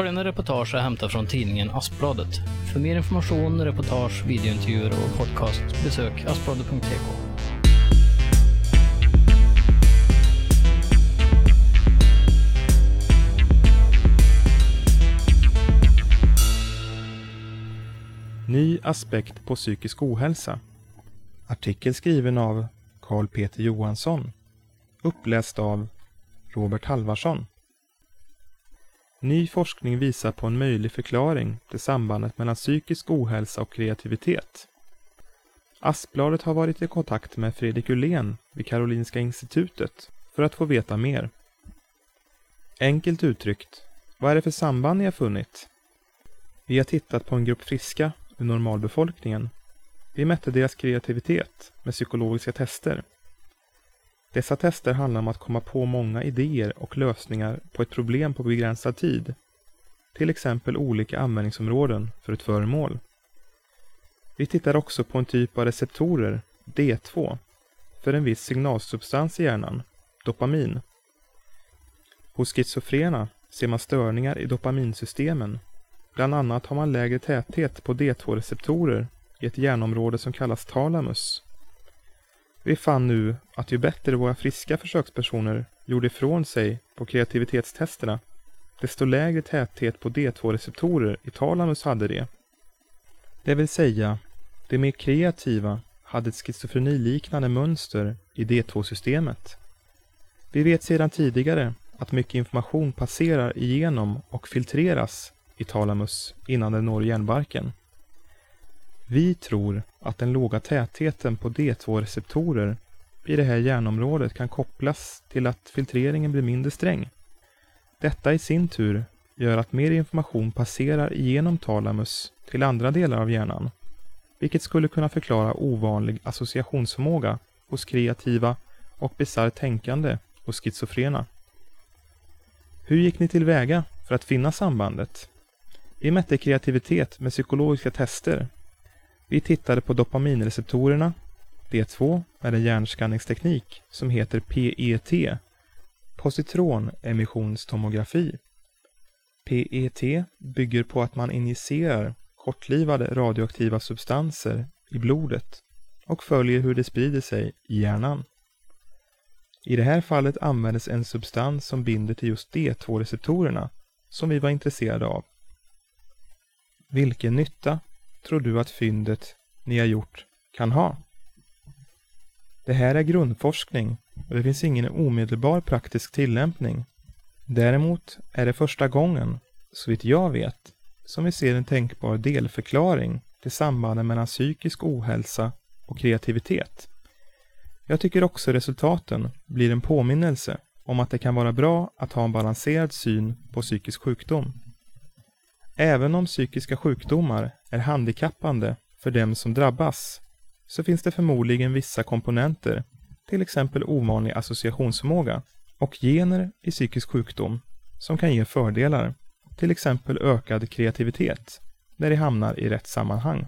Följande reportage är hämtat från tidningen Aspbladet. För mer information, reportage, videointervjuer och podcast besök aspbladet.tk. Ny aspekt på psykisk ohälsa. Artikel skriven av Karl Peter Johansson. Uppläst av Robert Halvarsson. Ny forskning visar på en möjlig förklaring till sambandet mellan psykisk ohälsa och kreativitet. Aspbladet har varit i kontakt med Fredrik Ullén vid Karolinska institutet för att få veta mer. Enkelt uttryckt, vad är det för samband ni har funnit? Vi har tittat på en grupp friska ur normalbefolkningen. Vi mätte deras kreativitet med psykologiska tester. Dessa tester handlar om att komma på många idéer och lösningar på ett problem på begränsad tid. Till exempel olika användningsområden för ett föremål. Vi tittar också på en typ av receptorer, D2, för en viss signalsubstans i hjärnan, dopamin. Hos schizofrena ser man störningar i dopaminsystemen. Bland annat har man lägre täthet på D2-receptorer i ett hjärnområde som kallas talamus. Vi fann nu att ju bättre våra friska försökspersoner gjorde ifrån sig på kreativitetstesterna, desto lägre täthet på D2-receptorer i talamus hade de. Det vill säga, de mer kreativa hade ett schizofreniliknande mönster i D2-systemet. Vi vet sedan tidigare att mycket information passerar igenom och filtreras i talamus innan den når hjärnbarken. Vi tror att den låga tätheten på D2-receptorer i det här hjärnområdet kan kopplas till att filtreringen blir mindre sträng. Detta i sin tur gör att mer information passerar igenom talamus till andra delar av hjärnan, vilket skulle kunna förklara ovanlig associationsförmåga hos kreativa och bisarrt tänkande hos schizofrena. Hur gick ni tillväga för att finna sambandet? Vi mätte kreativitet med psykologiska tester vi tittade på dopaminreceptorerna, D2 med en hjärnskanningsteknik som heter PET, positronemissionstomografi. PET bygger på att man injicerar kortlivade radioaktiva substanser i blodet och följer hur det sprider sig i hjärnan. I det här fallet användes en substans som binder till just D2-receptorerna som vi var intresserade av. Vilken nytta tror du att fyndet ni har gjort kan ha? Det här är grundforskning och det finns ingen omedelbar praktisk tillämpning. Däremot är det första gången, så vitt jag vet, som vi ser en tänkbar delförklaring till sambanden mellan psykisk ohälsa och kreativitet. Jag tycker också resultaten blir en påminnelse om att det kan vara bra att ha en balanserad syn på psykisk sjukdom. Även om psykiska sjukdomar är handikappande för dem som drabbas så finns det förmodligen vissa komponenter, till exempel ovanlig associationsförmåga och gener i psykisk sjukdom som kan ge fördelar, till exempel ökad kreativitet, när de hamnar i rätt sammanhang.